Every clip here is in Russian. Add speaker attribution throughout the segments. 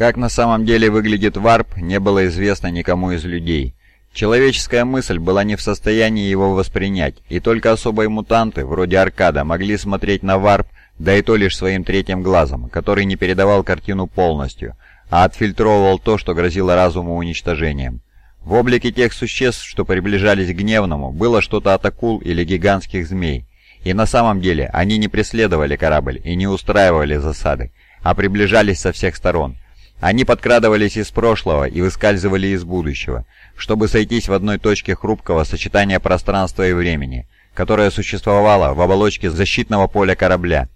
Speaker 1: Как на самом деле выглядит варп, не было известно никому из людей. Человеческая мысль была не в состоянии его воспринять, и только особые мутанты, вроде Аркада, могли смотреть на варп, да и то лишь своим третьим глазом, который не передавал картину полностью, а отфильтровывал то, что грозило разуму уничтожением. В облике тех существ, что приближались к гневному, было что-то от акул или гигантских змей. И на самом деле они не преследовали корабль и не устраивали засады, а приближались со всех сторон. Они подкрадывались из прошлого и выскальзывали из будущего, чтобы сойтись в одной точке хрупкого сочетания пространства и времени, которое существовало в оболочке защитного поля корабля.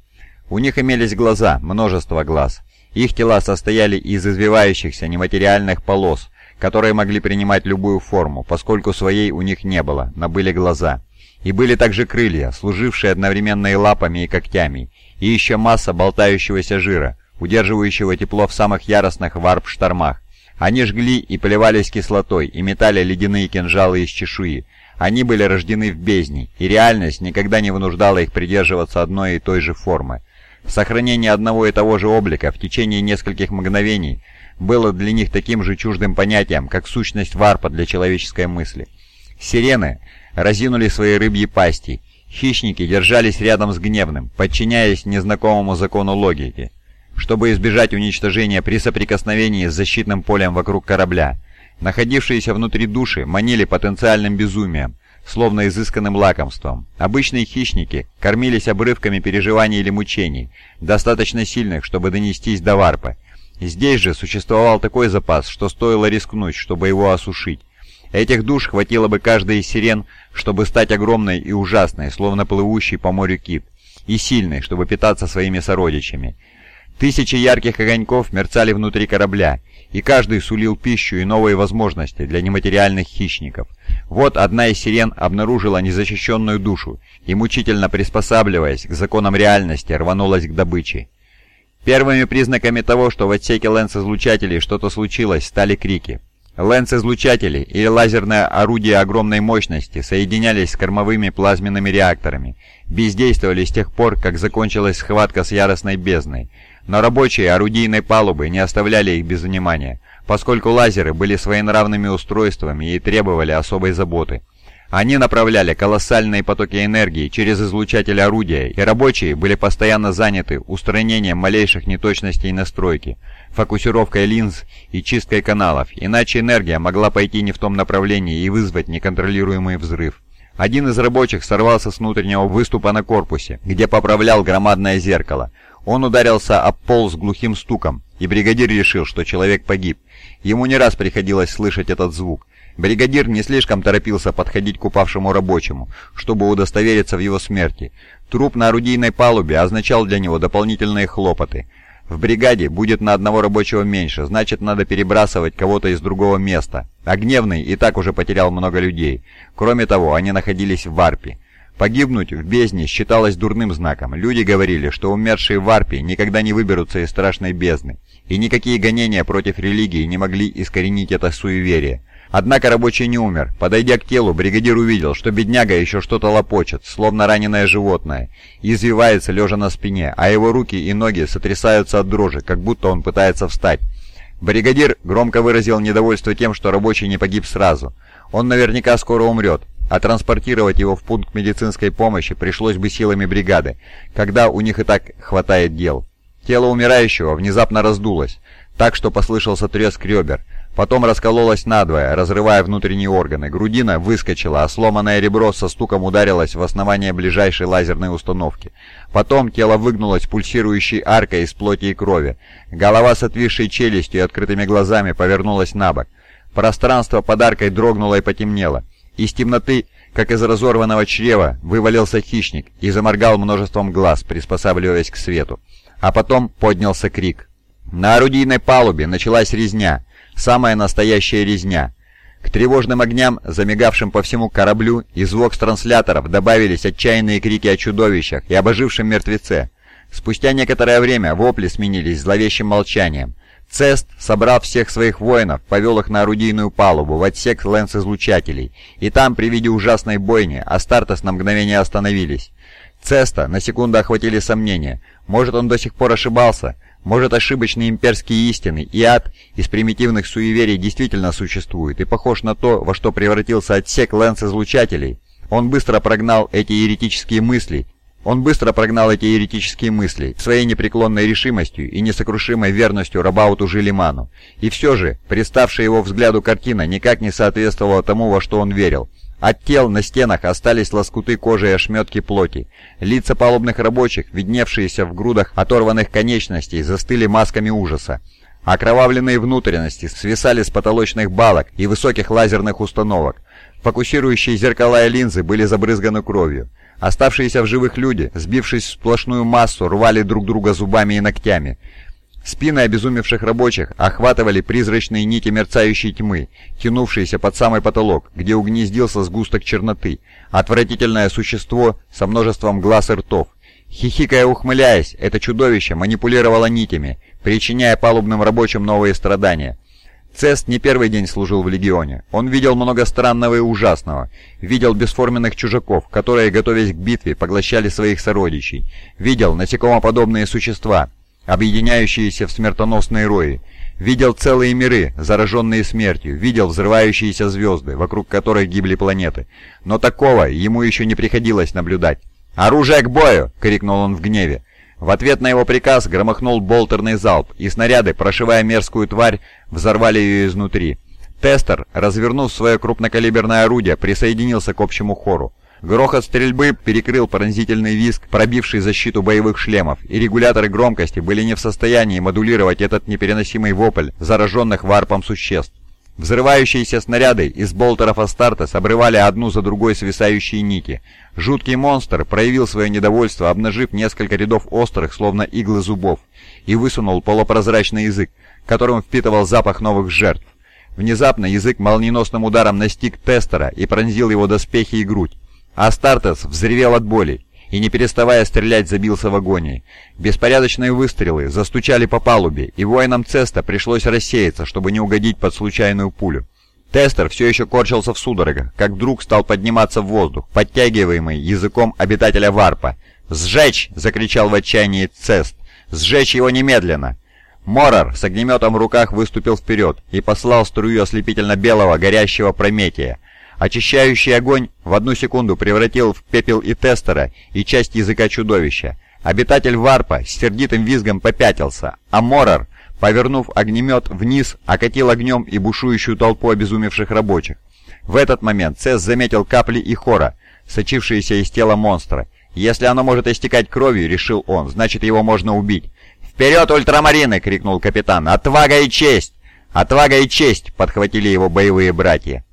Speaker 1: У них имелись глаза, множество глаз. Их тела состояли из извивающихся нематериальных полос, которые могли принимать любую форму, поскольку своей у них не было, но были глаза. И были также крылья, служившие одновременно и лапами, и когтями, и еще масса болтающегося жира, удерживающего тепло в самых яростных варп-штормах. Они жгли и поливались кислотой, и метали ледяные кинжалы из чешуи. Они были рождены в бездне, и реальность никогда не вынуждала их придерживаться одной и той же формы. Сохранение одного и того же облика в течение нескольких мгновений было для них таким же чуждым понятием, как сущность варпа для человеческой мысли. Сирены разинули свои рыбьи пасти. Хищники держались рядом с гневным, подчиняясь незнакомому закону логики чтобы избежать уничтожения при соприкосновении с защитным полем вокруг корабля. Находившиеся внутри души манили потенциальным безумием, словно изысканным лакомством. Обычные хищники кормились обрывками переживаний или мучений, достаточно сильных, чтобы донестись до варпа. Здесь же существовал такой запас, что стоило рискнуть, чтобы его осушить. Этих душ хватило бы каждой из сирен, чтобы стать огромной и ужасной, словно плывущий по морю кит, и сильной, чтобы питаться своими сородичами. Тысячи ярких огоньков мерцали внутри корабля, и каждый сулил пищу и новые возможности для нематериальных хищников. Вот одна из сирен обнаружила незащищенную душу и, мучительно приспосабливаясь к законам реальности, рванулась к добыче. Первыми признаками того, что в отсеке лэнс-излучателей что-то случилось, стали крики. Лэнс-излучатели или лазерное орудие огромной мощности соединялись с кормовыми плазменными реакторами, бездействовали с тех пор, как закончилась схватка с яростной бездной, но рабочие орудийной палубы не оставляли их без внимания, поскольку лазеры были своенравными устройствами и требовали особой заботы. Они направляли колоссальные потоки энергии через излучатель орудия, и рабочие были постоянно заняты устранением малейших неточностей настройки, фокусировкой линз и чисткой каналов, иначе энергия могла пойти не в том направлении и вызвать неконтролируемый взрыв. Один из рабочих сорвался с внутреннего выступа на корпусе, где поправлял громадное зеркало. Он ударился об пол с глухим стуком, и бригадир решил, что человек погиб. Ему не раз приходилось слышать этот звук. Бригадир не слишком торопился подходить к упавшему рабочему, чтобы удостовериться в его смерти. Труп на орудийной палубе означал для него дополнительные хлопоты. В бригаде будет на одного рабочего меньше, значит надо перебрасывать кого-то из другого места. А Гневный и так уже потерял много людей. Кроме того, они находились в варпе. Погибнуть в бездне считалось дурным знаком. Люди говорили, что умершие в Арпе никогда не выберутся из страшной бездны, и никакие гонения против религии не могли искоренить это суеверие. Однако рабочий не умер. Подойдя к телу, бригадир увидел, что бедняга еще что-то лопочет, словно раненое животное, и извивается лежа на спине, а его руки и ноги сотрясаются от дрожи, как будто он пытается встать. Бригадир громко выразил недовольство тем, что рабочий не погиб сразу. Он наверняка скоро умрет, а транспортировать его в пункт медицинской помощи пришлось бы силами бригады, когда у них и так хватает дел. Тело умирающего внезапно раздулось, так что послышался треск ребер. Потом раскололось надвое, разрывая внутренние органы. Грудина выскочила, а сломанное ребро со стуком ударилось в основание ближайшей лазерной установки. Потом тело выгнулось пульсирующей аркой из плоти и крови. Голова с отвисшей челюстью и открытыми глазами повернулась на бок. Пространство под аркой дрогнуло и потемнело. Из темноты, как из разорванного чрева, вывалился хищник и заморгал множеством глаз, приспосабливаясь к свету. А потом поднялся крик. На орудийной палубе началась резня, самая настоящая резня. К тревожным огням, замигавшим по всему кораблю, из вокс-трансляторов добавились отчаянные крики о чудовищах и об ожившем мертвеце. Спустя некоторое время вопли сменились зловещим молчанием. Цест, собрав всех своих воинов, повел их на орудийную палубу, в отсек лэнс-излучателей, и там, при виде ужасной бойни, Астартес на мгновение остановились. Цеста на секунду охватили сомнения. Может, он до сих пор ошибался? Может, ошибочные имперские истины и ад из примитивных суеверий действительно существует и похож на то, во что превратился отсек лэнс-излучателей? Он быстро прогнал эти еретические мысли он быстро прогнал эти еретические мысли своей непреклонной решимостью и несокрушимой верностью Рабауту Жилиману. И все же, представшая его взгляду картина никак не соответствовала тому, во что он верил. От тел на стенах остались лоскуты кожи и ошметки плоти. Лица палубных рабочих, видневшиеся в грудах оторванных конечностей, застыли масками ужаса. Окровавленные внутренности свисали с потолочных балок и высоких лазерных установок. Фокусирующие зеркала и линзы были забрызганы кровью. Оставшиеся в живых люди, сбившись в сплошную массу, рвали друг друга зубами и ногтями. Спины обезумевших рабочих охватывали призрачные нити мерцающей тьмы, тянувшиеся под самый потолок, где угнездился сгусток черноты, отвратительное существо со множеством глаз и ртов. Хихикая ухмыляясь, это чудовище манипулировало нитями, причиняя палубным рабочим новые страдания. Цест не первый день служил в Легионе. Он видел много странного и ужасного. Видел бесформенных чужаков, которые, готовясь к битве, поглощали своих сородичей. Видел насекомоподобные существа, объединяющиеся в смертоносные рои. Видел целые миры, зараженные смертью. Видел взрывающиеся звезды, вокруг которых гибли планеты. Но такого ему еще не приходилось наблюдать. «Оружие к бою!» — крикнул он в гневе. В ответ на его приказ громыхнул болтерный залп, и снаряды, прошивая мерзкую тварь, взорвали ее изнутри. Тестер, развернув свое крупнокалиберное орудие, присоединился к общему хору. Грохот стрельбы перекрыл пронзительный визг, пробивший защиту боевых шлемов, и регуляторы громкости были не в состоянии модулировать этот непереносимый вопль зараженных варпом существ. Взрывающиеся снаряды из болтеров Астартес обрывали одну за другой свисающие нити. Жуткий монстр проявил свое недовольство, обнажив несколько рядов острых, словно иглы зубов, и высунул полупрозрачный язык, которым впитывал запах новых жертв. Внезапно язык молниеносным ударом настиг Тестера и пронзил его доспехи и грудь. Астартес взревел от боли и, не переставая стрелять, забился в агонии. Беспорядочные выстрелы застучали по палубе, и воинам Цеста пришлось рассеяться, чтобы не угодить под случайную пулю. Тестер все еще корчился в судорогах, как вдруг стал подниматься в воздух, подтягиваемый языком обитателя варпа. «Сжечь!» — закричал в отчаянии Цест. «Сжечь его немедленно!» Морар с огнеметом в руках выступил вперед и послал струю ослепительно-белого горящего прометия. Очищающий огонь в одну секунду превратил в пепел и тестера, и часть языка чудовища. Обитатель варпа с сердитым визгом попятился, а Морар, повернув огнемет вниз, окатил огнем и бушующую толпу обезумевших рабочих. В этот момент Цесс заметил капли и хора, сочившиеся из тела монстра. Если оно может истекать кровью, решил он, значит его можно убить. «Вперед, ультрамарины!» — крикнул капитан. «Отвага и честь!» «Отвага и честь!» — подхватили его боевые братья.